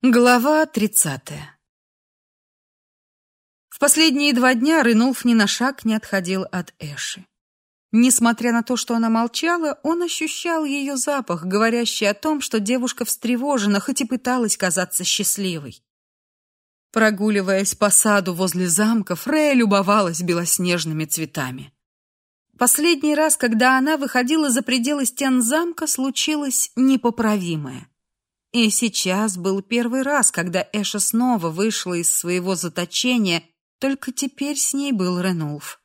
Глава тридцатая В последние два дня Ренулф ни на шаг не отходил от Эши. Несмотря на то, что она молчала, он ощущал ее запах, говорящий о том, что девушка встревожена, хоть и пыталась казаться счастливой. Прогуливаясь по саду возле замка, Фрея любовалась белоснежными цветами. Последний раз, когда она выходила за пределы стен замка, случилось непоправимое. И сейчас был первый раз, когда Эша снова вышла из своего заточения, только теперь с ней был Ренулф.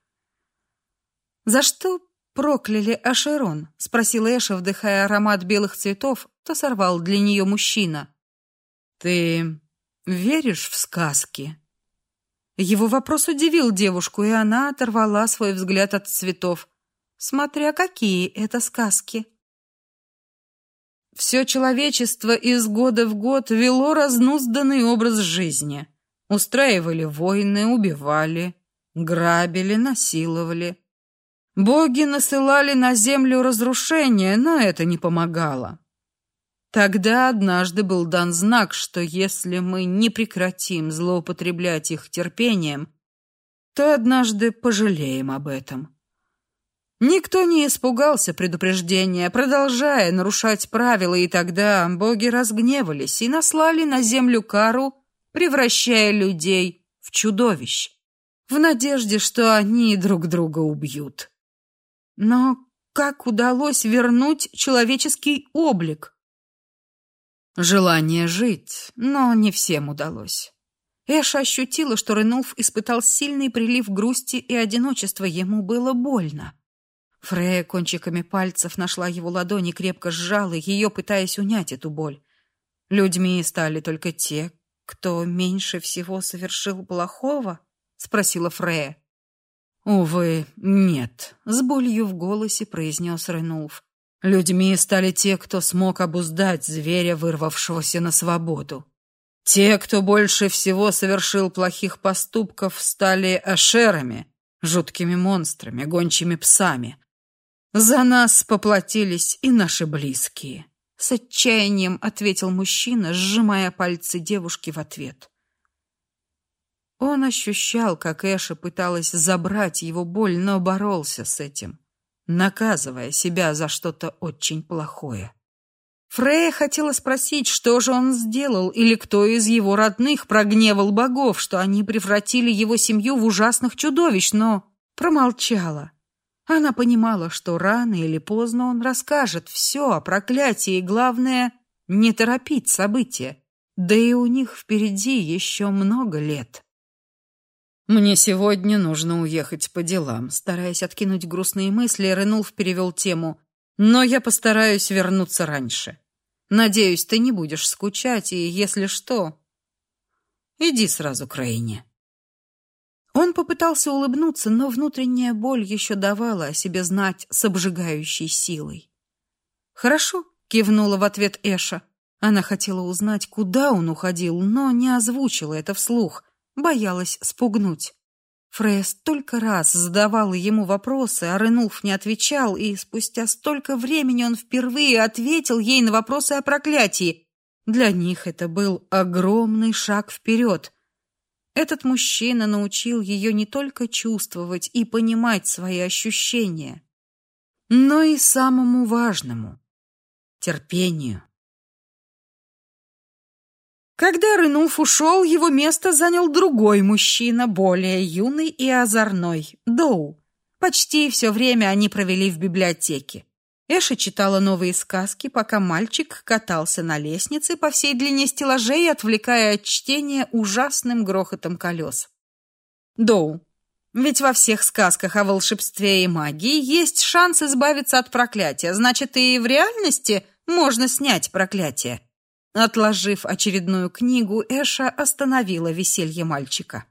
«За что прокляли Ашерон?» — спросила Эша, вдыхая аромат белых цветов, то сорвал для нее мужчина. «Ты веришь в сказки?» Его вопрос удивил девушку, и она оторвала свой взгляд от цветов. «Смотря какие это сказки». Все человечество из года в год вело разнузданный образ жизни. Устраивали войны, убивали, грабили, насиловали. Боги насылали на землю разрушения, но это не помогало. Тогда однажды был дан знак, что если мы не прекратим злоупотреблять их терпением, то однажды пожалеем об этом. Никто не испугался предупреждения, продолжая нарушать правила, и тогда боги разгневались и наслали на землю кару, превращая людей в чудовищ, в надежде, что они друг друга убьют. Но как удалось вернуть человеческий облик? Желание жить, но не всем удалось. Эша ощутила, что Ренулф испытал сильный прилив грусти и одиночества, ему было больно. Фрея кончиками пальцев нашла его ладони, крепко сжала ее, пытаясь унять эту боль. Людьми стали только те, кто меньше всего совершил плохого, спросила Фрея. Увы, нет, с болью в голосе произнес Ренулф. Людьми стали те, кто смог обуздать зверя, вырвавшегося на свободу. Те, кто больше всего совершил плохих поступков, стали ашерами, жуткими монстрами, гончими псами. За нас поплатились и наши близкие, с отчаянием ответил мужчина, сжимая пальцы девушки в ответ. Он ощущал, как Эша пыталась забрать его боль, но боролся с этим, наказывая себя за что-то очень плохое. Фрея хотела спросить, что же он сделал, или кто из его родных прогневал богов, что они превратили его семью в ужасных чудовищ, но промолчала. Она понимала, что рано или поздно он расскажет все о проклятии, и главное не торопить события. Да и у них впереди еще много лет. Мне сегодня нужно уехать по делам, стараясь откинуть грустные мысли, Ренулф перевел тему. Но я постараюсь вернуться раньше. Надеюсь, ты не будешь скучать, и если что, иди сразу к Рейне. Он попытался улыбнуться, но внутренняя боль еще давала о себе знать с обжигающей силой. «Хорошо», — кивнула в ответ Эша. Она хотела узнать, куда он уходил, но не озвучила это вслух, боялась спугнуть. Фрея столько раз задавала ему вопросы, а Ренулф не отвечал, и спустя столько времени он впервые ответил ей на вопросы о проклятии. Для них это был огромный шаг вперед. Этот мужчина научил ее не только чувствовать и понимать свои ощущения, но и самому важному терпению. Когда Ренуф ушел, его место занял другой мужчина, более юный и озорной Доу. Почти все время они провели в библиотеке. Эша читала новые сказки, пока мальчик катался на лестнице по всей длине стеллажей, отвлекая от чтения ужасным грохотом колес. Доу. Ведь во всех сказках о волшебстве и магии есть шанс избавиться от проклятия. Значит, и в реальности можно снять проклятие. Отложив очередную книгу, Эша остановила веселье мальчика.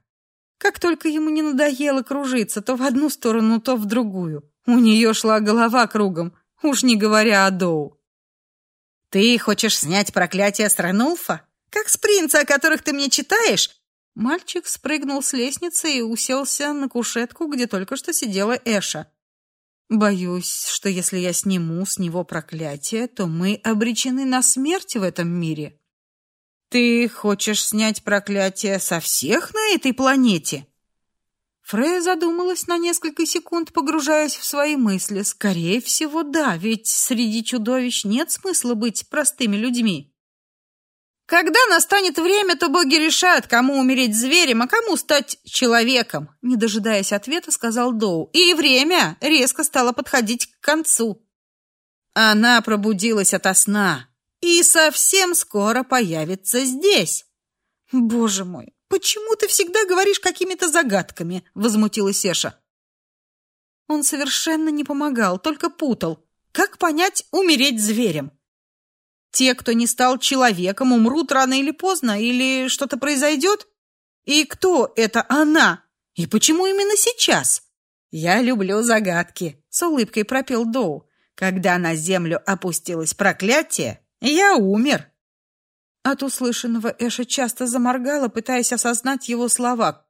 Как только ему не надоело кружиться то в одну сторону, то в другую, у нее шла голова кругом. Уж не говоря о Доу. Ты хочешь снять проклятие с Ренулфа? Как с принца, о которых ты мне читаешь? Мальчик спрыгнул с лестницы и уселся на кушетку, где только что сидела Эша. Боюсь, что если я сниму с него проклятие, то мы обречены на смерть в этом мире. Ты хочешь снять проклятие со всех на этой планете? Фрея задумалась на несколько секунд, погружаясь в свои мысли. Скорее всего, да, ведь среди чудовищ нет смысла быть простыми людьми. Когда настанет время, то боги решат, кому умереть зверем, а кому стать человеком, не дожидаясь ответа, сказал Доу. И время резко стало подходить к концу. Она пробудилась ото сна и совсем скоро появится здесь. Боже мой, почему ты всегда говоришь какими-то загадками? возмутилась Эша. Он совершенно не помогал, только путал. Как понять умереть зверем? Те, кто не стал человеком, умрут рано или поздно, или что-то произойдет? И кто это она? И почему именно сейчас? Я люблю загадки, с улыбкой пропел Доу. Когда на землю опустилось проклятие, я умер. От услышанного Эша часто заморгала, пытаясь осознать его слова.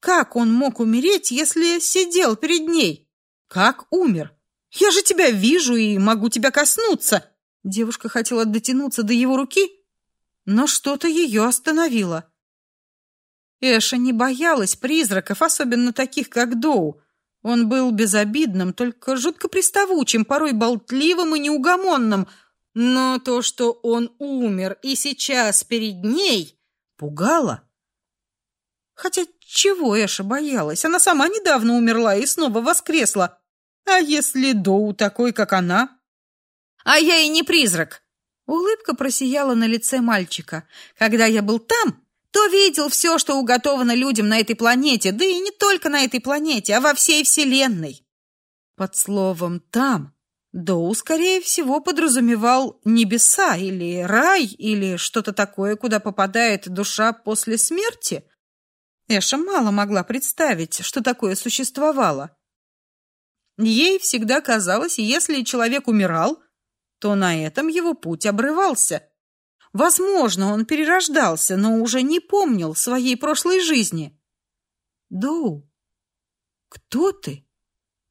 Как он мог умереть, если сидел перед ней? Как умер? Я же тебя вижу и могу тебя коснуться. Девушка хотела дотянуться до его руки, но что-то ее остановило. Эша не боялась призраков, особенно таких, как Доу. Он был безобидным, только жутко приставучим, порой болтливым и неугомонным. Но то, что он умер и сейчас перед ней, пугало. Хотя чего Эша боялась? Она сама недавно умерла и снова воскресла. А если Доу такой, как она? А я и не призрак. Улыбка просияла на лице мальчика. Когда я был там, то видел все, что уготовано людям на этой планете, да и не только на этой планете, а во всей вселенной. Под словом там Доу, скорее всего, подразумевал небеса или рай или что-то такое, куда попадает душа после смерти. Эша мало могла представить, что такое существовало. Ей всегда казалось, если человек умирал, то на этом его путь обрывался. Возможно, он перерождался, но уже не помнил своей прошлой жизни. Доу, кто ты?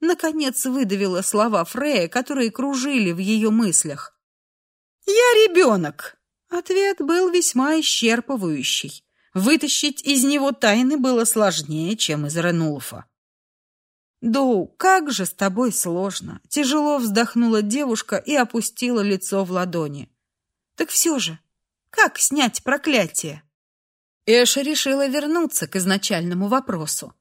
Наконец выдавила слова Фрея, которые кружили в ее мыслях. Я ребенок. Ответ был весьма исчерпывающий. Вытащить из него тайны было сложнее, чем из Ренулфа. Доу, как же с тобой сложно. Тяжело вздохнула девушка и опустила лицо в ладони. Так все же, как снять проклятие? Эша решила вернуться к изначальному вопросу.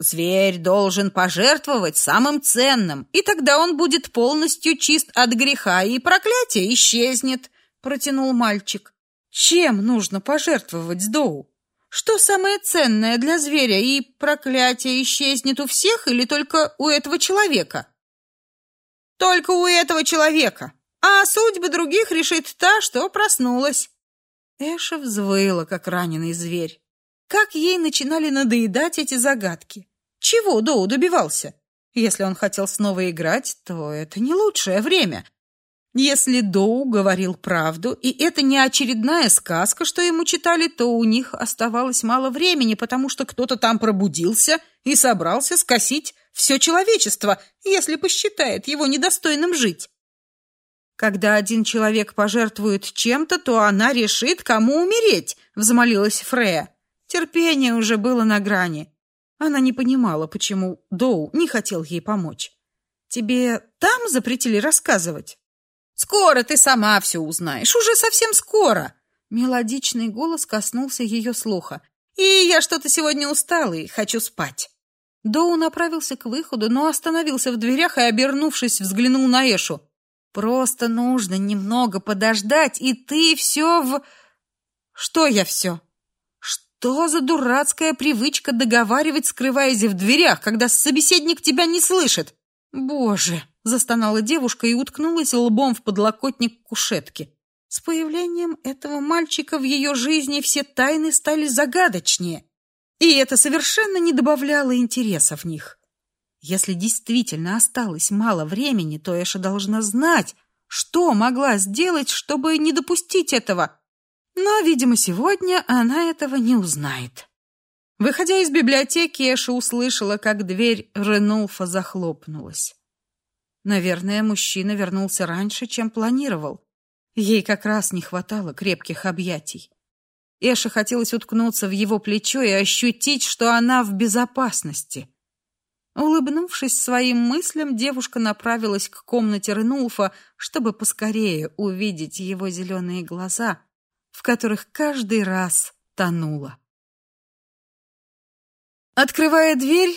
Зверь должен пожертвовать самым ценным, и тогда он будет полностью чист от греха, и проклятие исчезнет, протянул мальчик. Чем нужно пожертвовать Доу? Что самое ценное для зверя, и проклятие исчезнет у всех или только у этого человека? Только у этого человека. А судьбы других решит та, что проснулась. Эша взвыла, как раненый зверь. Как ей начинали надоедать эти загадки. Чего Доу добивался? Если он хотел снова играть, то это не лучшее время. Если Доу говорил правду, и это не очередная сказка, что ему читали, то у них оставалось мало времени, потому что кто-то там пробудился и собрался скосить все человечество, если посчитает его недостойным жить. Когда один человек пожертвует чем-то, то она решит, кому умереть, взмолилась Фрея. Терпение уже было на грани. Она не понимала, почему Доу не хотел ей помочь. Тебе там запретили рассказывать? Скоро ты сама все узнаешь, уже совсем скоро. Мелодичный голос коснулся ее слуха. И я что-то сегодня устала и хочу спать. Доу направился к выходу, но остановился в дверях и, обернувшись, взглянул на Эшу. Просто нужно немного подождать, и ты все в Что я все? Что за дурацкая привычка договаривать, скрываясь в дверях, когда собеседник тебя не слышит? Боже, застонала девушка и уткнулась лбом в подлокотник кушетки. С появлением этого мальчика в ее жизни все тайны стали загадочнее, и это совершенно не добавляло интереса в них. Если действительно осталось мало времени, то Эша должна знать, что могла сделать, чтобы не допустить этого. Но, видимо, сегодня она этого не узнает. Выходя из библиотеки, Эша услышала, как дверь Ренулфа захлопнулась. Наверное, мужчина вернулся раньше, чем планировал. Ей как раз не хватало крепких объятий. Эше хотелось уткнуться в его плечо и ощутить, что она в безопасности. Улыбнувшись своим мыслям, девушка направилась к комнате Ренулфа, чтобы поскорее увидеть его зеленые глаза, в которых каждый раз тонула. Открывая дверь,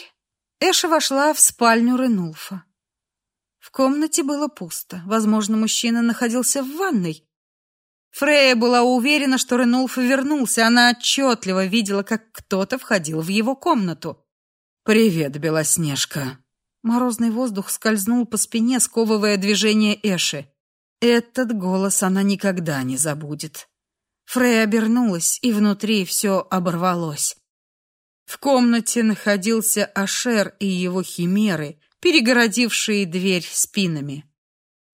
Эша вошла в спальню Ренулфа. В комнате было пусто. Возможно, мужчина находился в ванной. Фрея была уверена, что Ренулф вернулся. Она отчетливо видела, как кто-то входил в его комнату. «Привет, Белоснежка!» Морозный воздух скользнул по спине, сковывая движение Эши. Этот голос она никогда не забудет. Фрея обернулась, и внутри все оборвалось. В комнате находился Ашер и его химеры, перегородившие дверь спинами.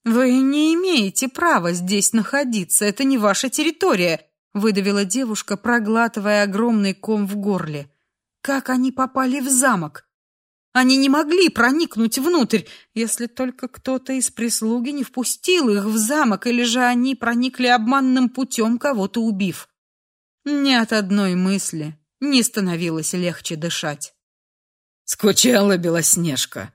Вы не имеете права здесь находиться, это не ваша территория, выдавила девушка, проглатывая огромный ком в горле. Как они попали в замок? Они не могли проникнуть внутрь, если только кто-то из прислуги не впустил их в замок, или же они проникли обманным путем, кого-то убив. Ни от одной мысли не становилось легче дышать. Скучала Белоснежка.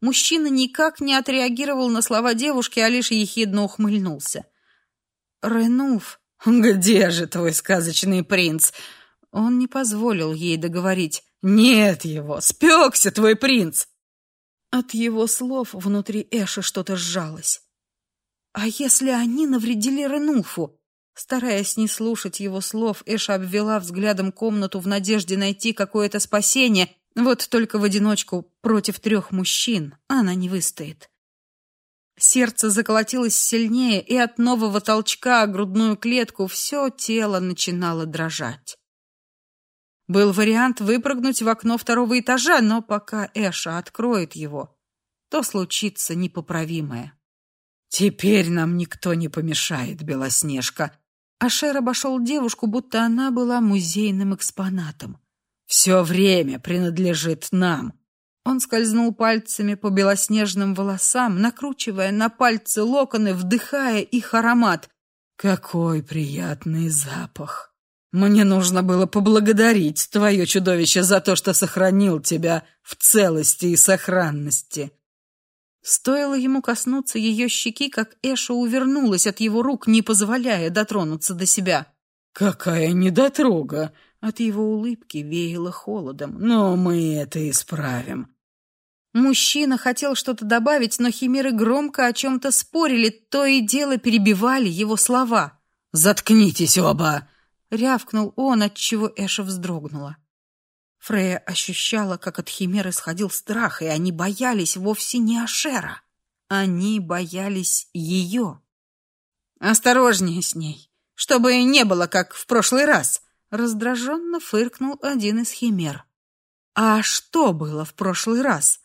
Мужчина никак не отреагировал на слова девушки, а лишь ехидно ухмыльнулся. Ренуф, где же твой сказочный принц? Он не позволил ей договорить. Нет его, спекся твой принц. От его слов внутри Эши что-то сжалось. А если они навредили Ренулфу? Стараясь не слушать его слов, Эша обвела взглядом комнату в надежде найти какое-то спасение. Вот только в одиночку против трех мужчин она не выстоит. Сердце заколотилось сильнее, и от нового толчка грудную клетку все тело начинало дрожать. Был вариант выпрыгнуть в окно второго этажа, но пока Эша откроет его, то случится непоправимое. Теперь нам никто не помешает, Белоснежка. Ашер обошел девушку, будто она была музейным экспонатом. Все время принадлежит нам. Он скользнул пальцами по белоснежным волосам, накручивая на пальцы локоны, вдыхая их аромат. Какой приятный запах. Мне нужно было поблагодарить твое чудовище за то, что сохранил тебя в целости и сохранности. Стоило ему коснуться ее щеки, как Эша увернулась от его рук, не позволяя дотронуться до себя. Какая недотрога! От его улыбки веяло холодом. Но мы это исправим. Мужчина хотел что-то добавить, но химеры громко о чем то спорили, то и дело перебивали его слова. Заткнитесь оба, рявкнул он, от чего Эша вздрогнула. Фрея ощущала, как от химер исходил страх, и они боялись вовсе не Ашера. Они боялись ее. Осторожнее с ней, чтобы не было как в прошлый раз, раздраженно фыркнул один из химер. А что было в прошлый раз?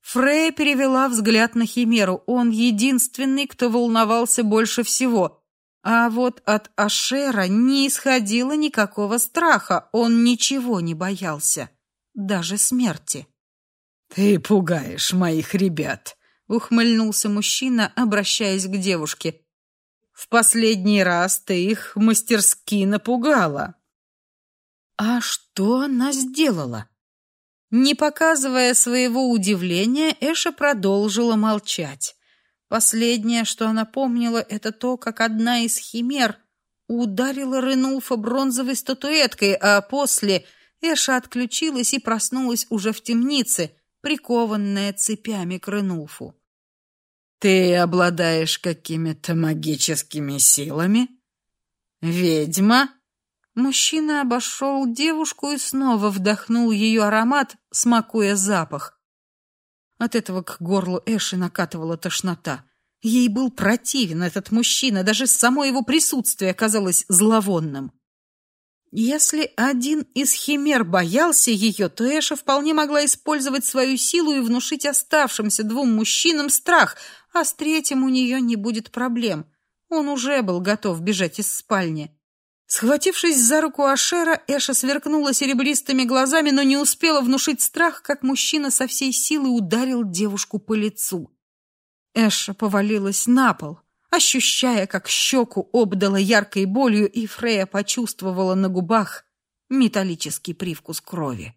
Фрея перевела взгляд на химеру. Он единственный, кто волновался больше всего. А вот от Ашера не исходило никакого страха, он ничего не боялся, даже смерти. Ты пугаешь моих ребят, ухмыльнулся мужчина, обращаясь к девушке. В последний раз ты их мастерски напугала. А что она сделала? Не показывая своего удивления, Эша продолжила молчать. Последнее, что она помнила, это то, как одна из химер ударила Ренулфа бронзовой статуэткой, а после Эша отключилась и проснулась уже в темнице, прикованная цепями к Ренулфу. Ты обладаешь какими-то магическими силами? Ведьма? Мужчина обошел девушку и снова вдохнул ее аромат, смакуя запах. От этого к горлу Эши накатывала тошнота. Ей был противен этот мужчина, даже само его присутствие казалось зловонным. Если один из химер боялся ее, то Эша вполне могла использовать свою силу и внушить оставшимся двум мужчинам страх, а с третьим у нее не будет проблем. Он уже был готов бежать из спальни. Схватившись за руку Ашера, Эша сверкнула серебристыми глазами, но не успела внушить страх, как мужчина со всей силы ударил девушку по лицу. Эша повалилась на пол, ощущая, как щеку обдала яркой болью, и Фрея почувствовала на губах металлический привкус крови.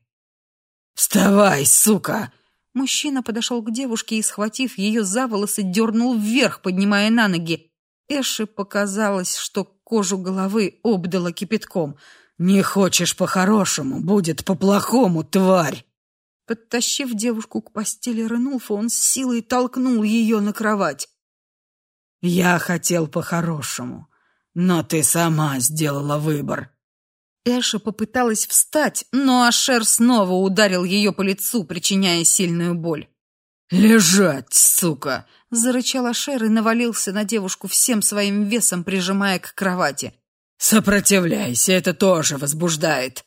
«Вставай, сука!» Мужчина подошел к девушке и, схватив ее за волосы, дернул вверх, поднимая на ноги. Эше показалось, что кожу головы обдало кипятком. «Не хочешь по-хорошему, будет по-плохому, тварь!» Подтащив девушку к постели Ренулфа, он с силой толкнул ее на кровать. «Я хотел по-хорошему, но ты сама сделала выбор. Эша попыталась встать, но Ашер снова ударил ее по лицу, причиняя сильную боль. «Лежать, сука!» — зарычал Ашер и навалился на девушку всем своим весом, прижимая к кровати. «Сопротивляйся, это тоже возбуждает!»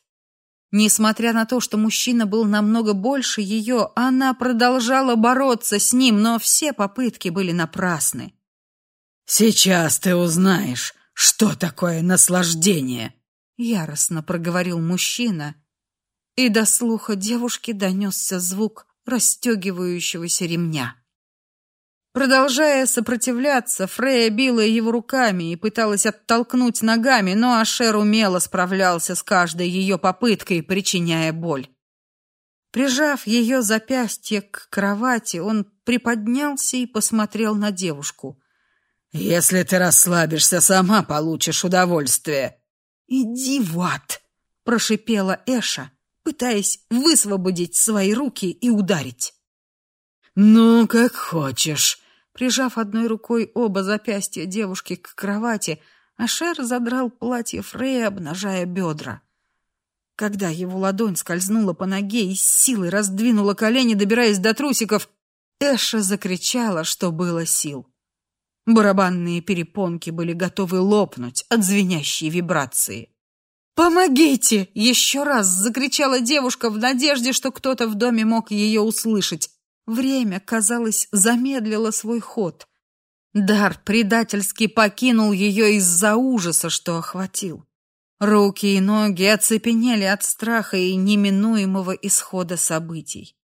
Несмотря на то, что мужчина был намного больше ее, она продолжала бороться с ним, но все попытки были напрасны. «Сейчас ты узнаешь, что такое наслаждение!» яростно проговорил мужчина, и до слуха девушки донесся звук расстегивающегося ремня. Продолжая сопротивляться, Фрея била его руками и пыталась оттолкнуть ногами, но Ашер умело справлялся с каждой ее попыткой, причиняя боль. Прижав ее запястье к кровати, он приподнялся и посмотрел на девушку. «Если ты расслабишься, сама получишь удовольствие», «Иди в ад!» — прошипела Эша, пытаясь высвободить свои руки и ударить. «Ну, как хочешь». Прижав одной рукой оба запястья девушки к кровати, Ашер задрал платье Фрея, обнажая бедра. Когда его ладонь скользнула по ноге и с силой раздвинула колени, добираясь до трусиков, Эша закричала, что было сил. Барабанные перепонки были готовы лопнуть от звенящей вибрации. «Помогите!» — еще раз закричала девушка в надежде, что кто-то в доме мог ее услышать. Время, казалось, замедлило свой ход. Дар предательски покинул ее из-за ужаса, что охватил. Руки и ноги оцепенели от страха и неминуемого исхода событий.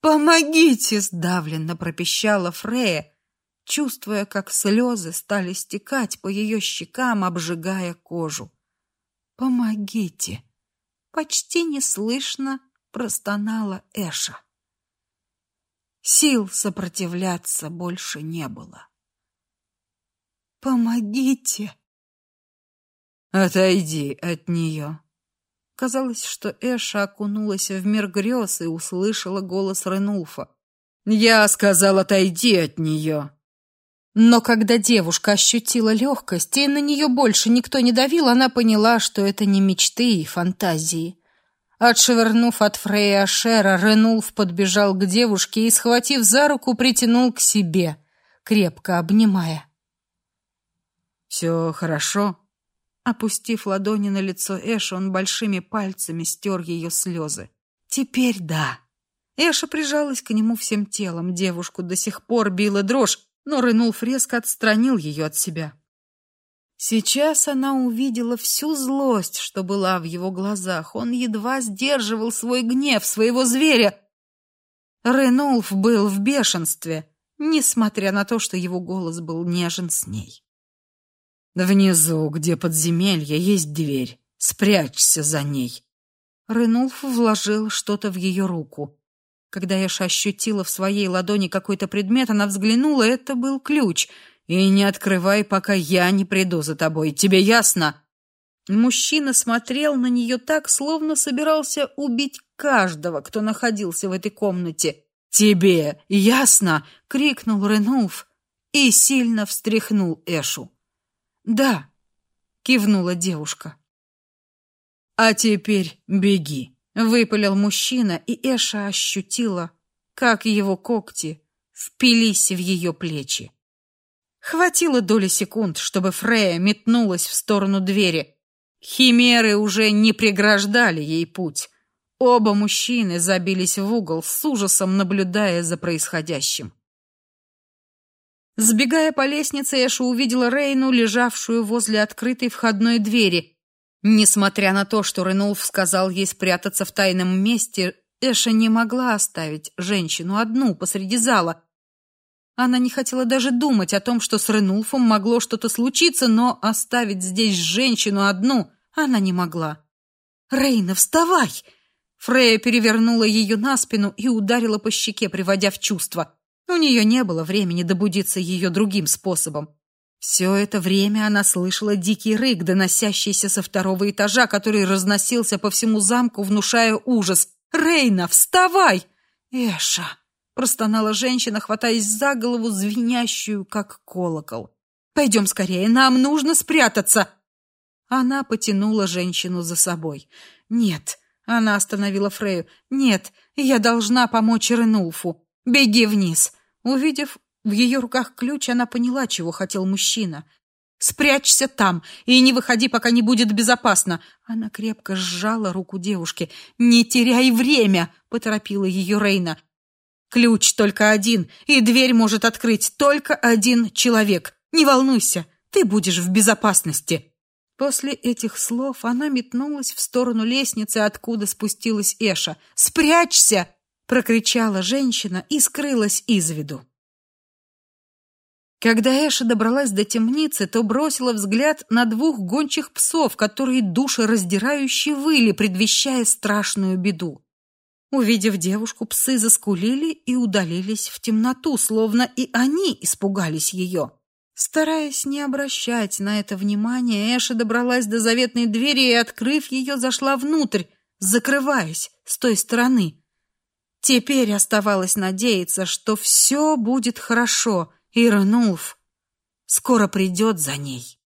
«Помогите!» — сдавленно пропищала Фрея, чувствуя, как слезы стали стекать по ее щекам, обжигая кожу. «Помогите!» — почти неслышно простонала Эша. Сил сопротивляться больше не было. «Помогите!» «Отойди от нее!» Казалось, что Эша окунулась в мир грез и услышала голос Ренулфа. «Я сказал, отойди от нее!» Но когда девушка ощутила легкость, и на нее больше никто не давил, она поняла, что это не мечты и фантазии. Отшвырнув от Фрея Шера, Ренулф подбежал к девушке и, схватив за руку, притянул к себе, крепко обнимая. «Все хорошо?» Опустив ладони на лицо Эш, он большими пальцами стер ее слезы. «Теперь да». Эша прижалась к нему всем телом. Девушку до сих пор била дрожь, но Ренулф резко отстранил ее от себя. Сейчас она увидела всю злость, что была в его глазах. Он едва сдерживал свой гнев, своего зверя. Ренулф был в бешенстве, несмотря на то, что его голос был нежен с ней. «Внизу, где подземелье, есть дверь. Спрячься за ней». Ренулф вложил что-то в ее руку. Когда Эша ощутила в своей ладони какой-то предмет, она взглянула, это был ключ. «И не открывай, пока я не приду за тобой. Тебе ясно?» Мужчина смотрел на нее так, словно собирался убить каждого, кто находился в этой комнате. «Тебе ясно?» — крикнул Ренулф и сильно встряхнул Эшу. «Да», — кивнула девушка. «А теперь беги». Выпалил мужчина, и Эша ощутила, как его когти впились в ее плечи. Хватило доли секунд, чтобы Фрея метнулась в сторону двери. Химеры уже не преграждали ей путь. Оба мужчины забились в угол, с ужасом наблюдая за происходящим. Сбегая по лестнице, Эша увидела Рейну, лежавшую возле открытой входной двери, Несмотря на то, что Ренулф сказал ей спрятаться в тайном месте, Эша не могла оставить женщину одну посреди зала. Она не хотела даже думать о том, что с Ренулфом могло что-то случиться, но оставить здесь женщину одну она не могла. «Рейна, вставай!» Фрея перевернула ее на спину и ударила по щеке, приводя в чувство. У нее не было времени добудиться ее другим способом. Все это время она слышала дикий рык, доносящийся со второго этажа, который разносился по всему замку, внушая ужас. «Рейна, вставай!» «Эша!» — простонала женщина, хватаясь за голову, звенящую, как колокол. «Пойдем скорее, нам нужно спрятаться!» Она потянула женщину за собой. «Нет!» — она остановила Фрею. «Нет, я должна помочь Ренулфу. Беги вниз!» Увидев в ее руках ключ, она поняла, чего хотел мужчина. Спрячься там и не выходи, пока не будет безопасно. Она крепко сжала руку девушки. Не теряй время, поторопила ее Рейна. Ключ только один, и дверь может открыть только один человек. Не волнуйся, ты будешь в безопасности. После этих слов она метнулась в сторону лестницы, откуда спустилась Эша. "Спрячься!" прокричала женщина и скрылась из виду. Когда Эша добралась до темницы, то бросила взгляд на двух гончих псов, которые душераздирающе выли, предвещая страшную беду. Увидев девушку, псы заскулили и удалились в темноту, словно и они испугались ее. Стараясь не обращать на это внимания, Эша добралась до заветной двери и, открыв ее, зашла внутрь, закрываясь с той стороны. Теперь оставалось надеяться, что все будет хорошо — Иранулф скоро придет за ней.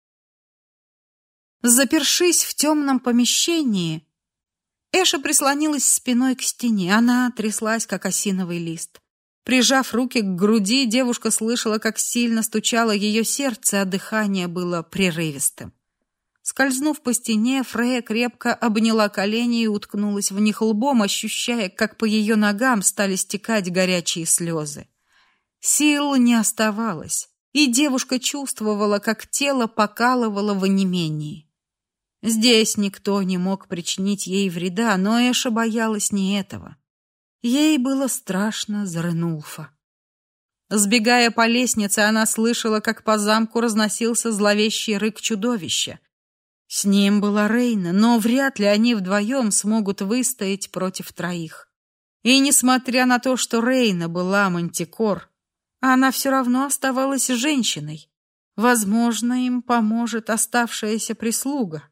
Запершись в темном помещении, Эша прислонилась спиной к стене. Она тряслась, как осиновый лист. Прижав руки к груди, девушка слышала, как сильно стучало ее сердце, а дыхание было прерывистым. Скользнув по стене, Фрея крепко обняла колени и уткнулась в них лбом, ощущая, как по ее ногам стали стекать горячие слезы. Сил не оставалось, и девушка чувствовала, как тело покалывало в онемении. Здесь никто не мог причинить ей вреда, но Эша боялась не этого. Ей было страшно за Ренулфа. Сбегая по лестнице, она слышала, как по замку разносился зловещий рык чудовища. С ним была Рейна, но вряд ли они вдвоем смогут выстоять против троих. И несмотря на то, что Рейна была мантикор, она все равно оставалась женщиной. Возможно, им поможет оставшаяся прислуга.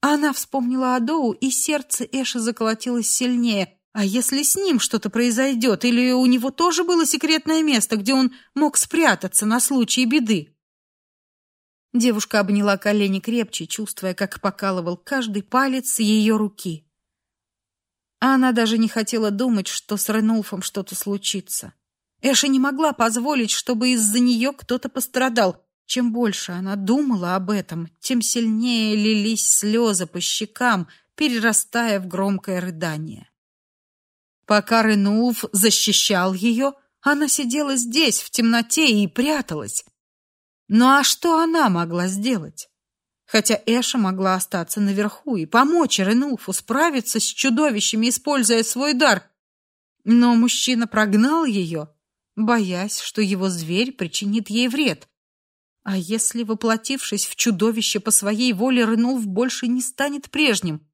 Она вспомнила о Доу, и сердце Эши заколотилось сильнее. А если с ним что-то произойдет, или у него тоже было секретное место, где он мог спрятаться на случай беды? Девушка обняла колени крепче, чувствуя, как покалывал каждый палец ее руки. Она даже не хотела думать, что с Ренулфом что-то случится. Эша не могла позволить, чтобы из-за нее кто-то пострадал. Чем больше она думала об этом, тем сильнее лились слезы по щекам, перерастая в громкое рыдание. Пока Ренулф защищал ее, она сидела здесь, в темноте, и пряталась. Ну а что она могла сделать? Хотя Эша могла остаться наверху и помочь Ренулфу справиться с чудовищами, используя свой дар. Но мужчина прогнал ее, боясь, что его зверь причинит ей вред. А если, воплотившись в чудовище по своей воле, Рынулф больше не станет прежним?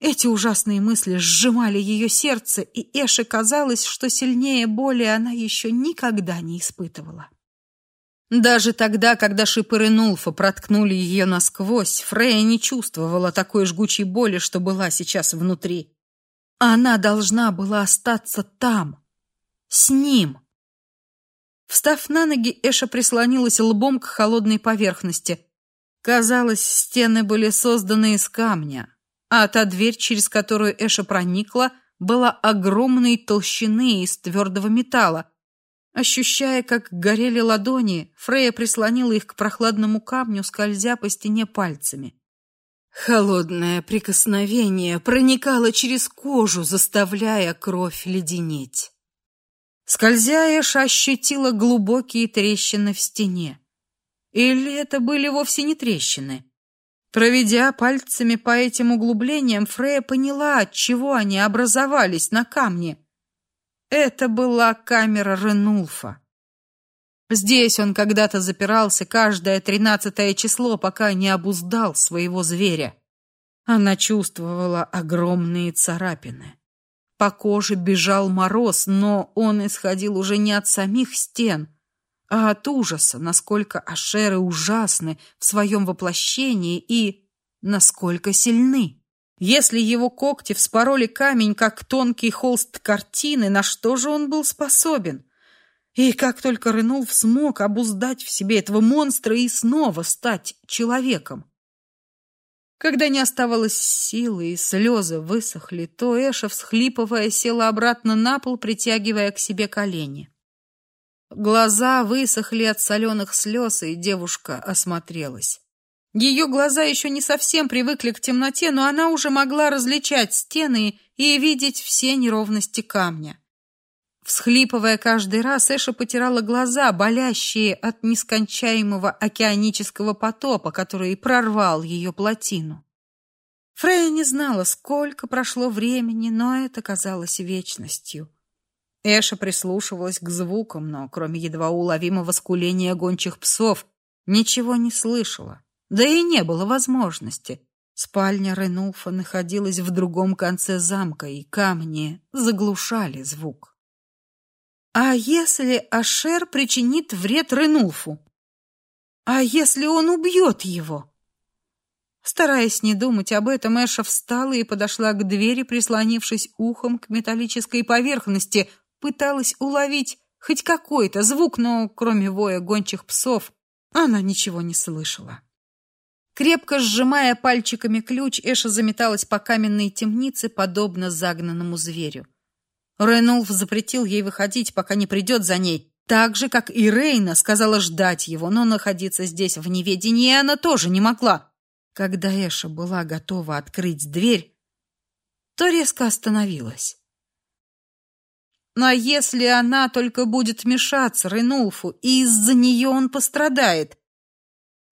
Эти ужасные мысли сжимали ее сердце, и Эше казалось, что сильнее боли она еще никогда не испытывала. Даже тогда, когда шипы Ренулфа проткнули ее насквозь, Фрея не чувствовала такой жгучей боли, что была сейчас внутри. Она должна была остаться там, с ним. Встав на ноги, Эша прислонилась лбом к холодной поверхности. Казалось, стены были созданы из камня, а та дверь, через которую Эша проникла, была огромной толщины из твердого металла. Ощущая, как горели ладони, Фрея прислонила их к прохладному камню, скользя по стене пальцами. Холодное прикосновение проникало через кожу, заставляя кровь леденеть. Скользя, Эша ощутила глубокие трещины в стене. Или это были вовсе не трещины? Проведя пальцами по этим углублениям, Фрея поняла, от чего они образовались на камне. Это была камера Ренулфа. Здесь он когда-то запирался каждое тринадцатое число, пока не обуздал своего зверя. Она чувствовала огромные царапины. По коже бежал мороз, но он исходил уже не от самих стен, а от ужаса, насколько ашеры ужасны в своем воплощении и насколько сильны. Если его когти вспороли камень, как тонкий холст картины, на что же он был способен? И как только Ренулф смог обуздать в себе этого монстра и снова стать человеком. Когда не оставалось силы и слезы высохли, то Эша, всхлипывая, села обратно на пол, притягивая к себе колени. Глаза высохли от соленых слез, и девушка осмотрелась. Ее глаза еще не совсем привыкли к темноте, но она уже могла различать стены и видеть все неровности камня. Всхлипывая каждый раз, Эша потирала глаза, болящие от нескончаемого океанического потопа, который прорвал ее плотину. Фрея не знала, сколько прошло времени, но это казалось вечностью. Эша прислушивалась к звукам, но кроме едва уловимого скуления гончих псов, ничего не слышала. Да и не было возможности. Спальня Ренулфа находилась в другом конце замка, и камни заглушали звук. А если Ашер причинит вред Ренулфу? А если он убьет его? Стараясь не думать об этом, Эша встала и подошла к двери, прислонившись ухом к металлической поверхности, пыталась уловить хоть какой-то звук, но кроме воя гончих псов она ничего не слышала. Крепко сжимая пальчиками ключ, Эша заметалась по каменной темнице, подобно загнанному зверю. Ренулф запретил ей выходить, пока не придет за ней, так же, как и Рейна сказала ждать его, но находиться здесь в неведении она тоже не могла. Когда Эша была готова открыть дверь, то резко остановилась. Но если она только будет мешаться Ренулфу, и из-за нее он пострадает,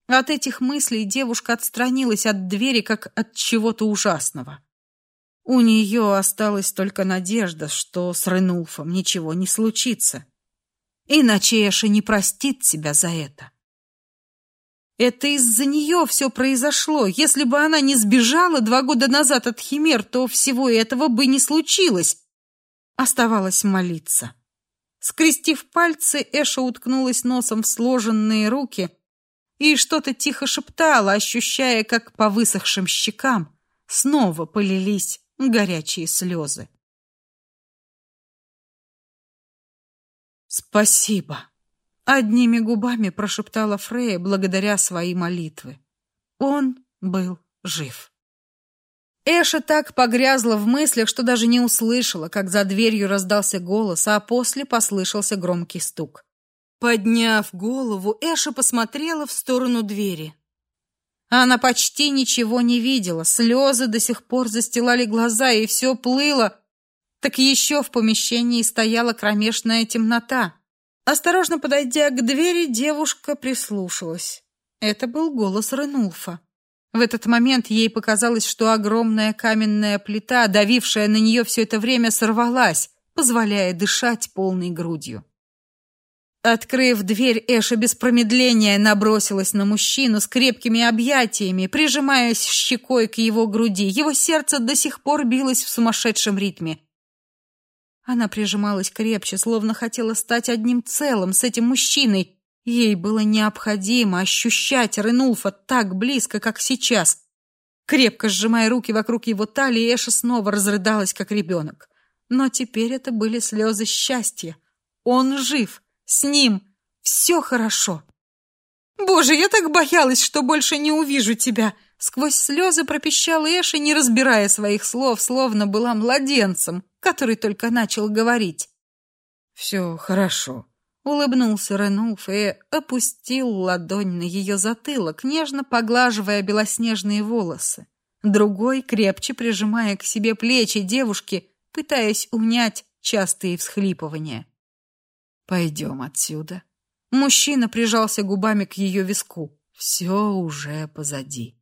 от этих мыслей девушка отстранилась от двери, как от чего-то ужасного. У нее осталась только надежда, что с Ренулфом ничего не случится. Иначе Эша не простит себя за это. Это из-за нее все произошло. Если бы она не сбежала два года назад от Химер, то всего этого бы не случилось. Оставалось молиться. Скрестив пальцы, Эша уткнулась носом в сложенные руки и что-то тихо шептала, ощущая, как по высохшим щекам снова полились горячие слезы. «Спасибо!» — одними губами прошептала Фрея благодаря своей молитвы. Он был жив. Эша так погрязла в мыслях, что даже не услышала, как за дверью раздался голос, а после послышался громкий стук. Подняв голову, Эша посмотрела в сторону двери. Она почти ничего не видела, слезы до сих пор застилали глаза, и все плыло. Так еще в помещении стояла кромешная темнота. Осторожно подойдя к двери, девушка прислушалась. Это был голос Ренулфа. В этот момент ей показалось, что огромная каменная плита, давившая на нее все это время, сорвалась, позволяя дышать полной грудью. Открыв дверь, Эша без промедления набросилась на мужчину с крепкими объятиями, прижимаясь щекой к его груди. Его сердце до сих пор билось в сумасшедшем ритме. Она прижималась крепче, словно хотела стать одним целым с этим мужчиной. Ей было необходимо ощущать Ренулфа так близко, как сейчас. Крепко сжимая руки вокруг его талии, Эша снова разрыдалась, как ребенок. Но теперь это были слезы счастья. Он жив. С ним все хорошо. Боже, я так боялась, что больше не увижу тебя. Сквозь слезы пропищала Эша, не разбирая своих слов, словно была младенцем, который только начал говорить. «Все хорошо», — улыбнулся Ренулф и опустил ладонь на ее затылок, нежно поглаживая белоснежные волосы. Другой, крепче прижимая к себе плечи девушки, пытаясь унять частые всхлипывания. Пойдем отсюда. Мужчина прижался губами к ее виску. Все уже позади.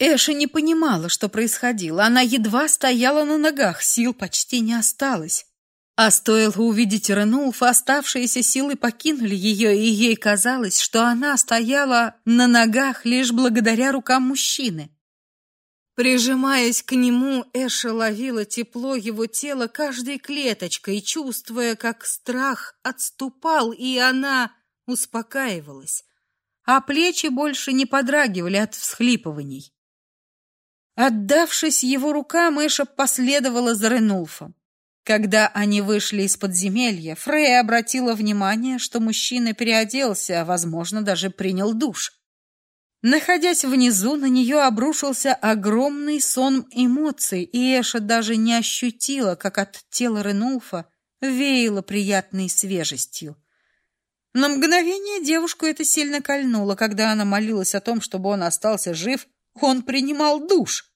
Эша не понимала, что происходило. Она едва стояла на ногах, сил почти не осталось. А стоило увидеть Ренулфа, оставшиеся силы покинули ее, и ей казалось, что она стояла на ногах лишь благодаря рукам мужчины. Прижимаясь к нему, Эша ловила тепло его тела каждой клеточкой, чувствуя, как страх отступал, и она успокаивалась, а плечи больше не подрагивали от всхлипываний. Отдавшись его рукам, Эша последовала за Ренулфом. Когда они вышли из подземелья, Фрей обратила внимание, что мужчина переоделся, а, возможно, даже принял душ. Находясь внизу, на нее обрушился огромный сон эмоций, и Эша даже не ощутила, как от тела Ренулфа веяло приятной свежестью. На мгновение девушку это сильно кольнуло, когда она молилась о том, чтобы он остался жив, он принимал душ.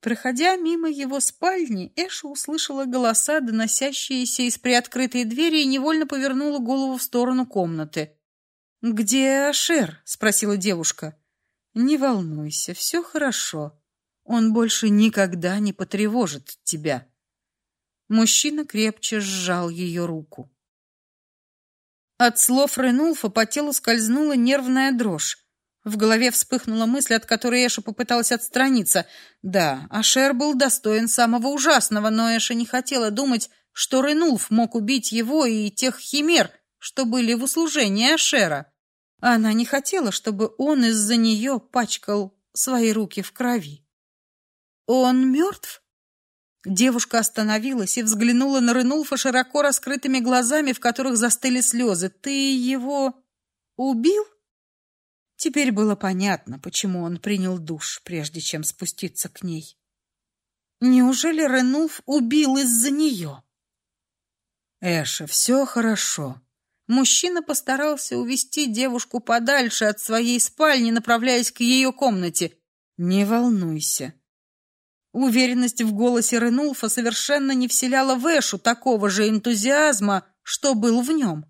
Проходя мимо его спальни, Эша услышала голоса, доносящиеся из приоткрытой двери, и невольно повернула голову в сторону комнаты. «Где Ашер?» — спросила девушка. «Не волнуйся, все хорошо. Он больше никогда не потревожит тебя». Мужчина крепче сжал ее руку. От слов Ренулфа по телу скользнула нервная дрожь. В голове вспыхнула мысль, от которой Эша попыталась отстраниться. Да, Ашер был достоин самого ужасного, но Эша не хотела думать, что Ренулф мог убить его и тех химер, что были в услужении Ашера. Она не хотела, чтобы он из-за нее пачкал свои руки в крови. Он мертв? Девушка остановилась и взглянула на Ренулфа широко раскрытыми глазами, в которых застыли слезы. Ты его убил? Теперь было понятно, почему он принял душ, прежде чем спуститься к ней. Неужели Ренулф убил из-за нее? Эша, все хорошо. Мужчина постарался увести девушку подальше от своей спальни, направляясь к ее комнате. Не волнуйся. Уверенность в голосе Ренулфа совершенно не вселяла в Эшу такого же энтузиазма, что был в нем.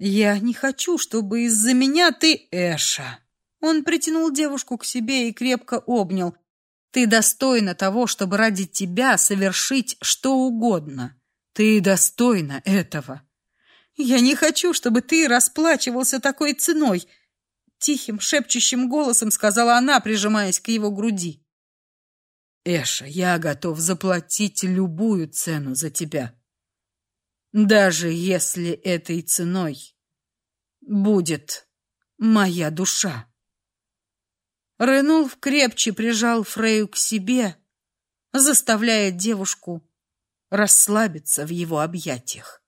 Я не хочу, чтобы из-за меня ты, Эша. Он притянул девушку к себе и крепко обнял. Ты достойна того, чтобы ради тебя совершить что угодно. Ты достойна этого. Я не хочу, чтобы ты расплачивался такой ценой, тихим, шепчущим голосом сказала она, прижимаясь к его груди. Эша, я готов заплатить любую цену за тебя. Даже если этой ценой будет моя душа. Ренулф крепче прижал Фрею к себе, заставляя девушку расслабиться в его объятиях.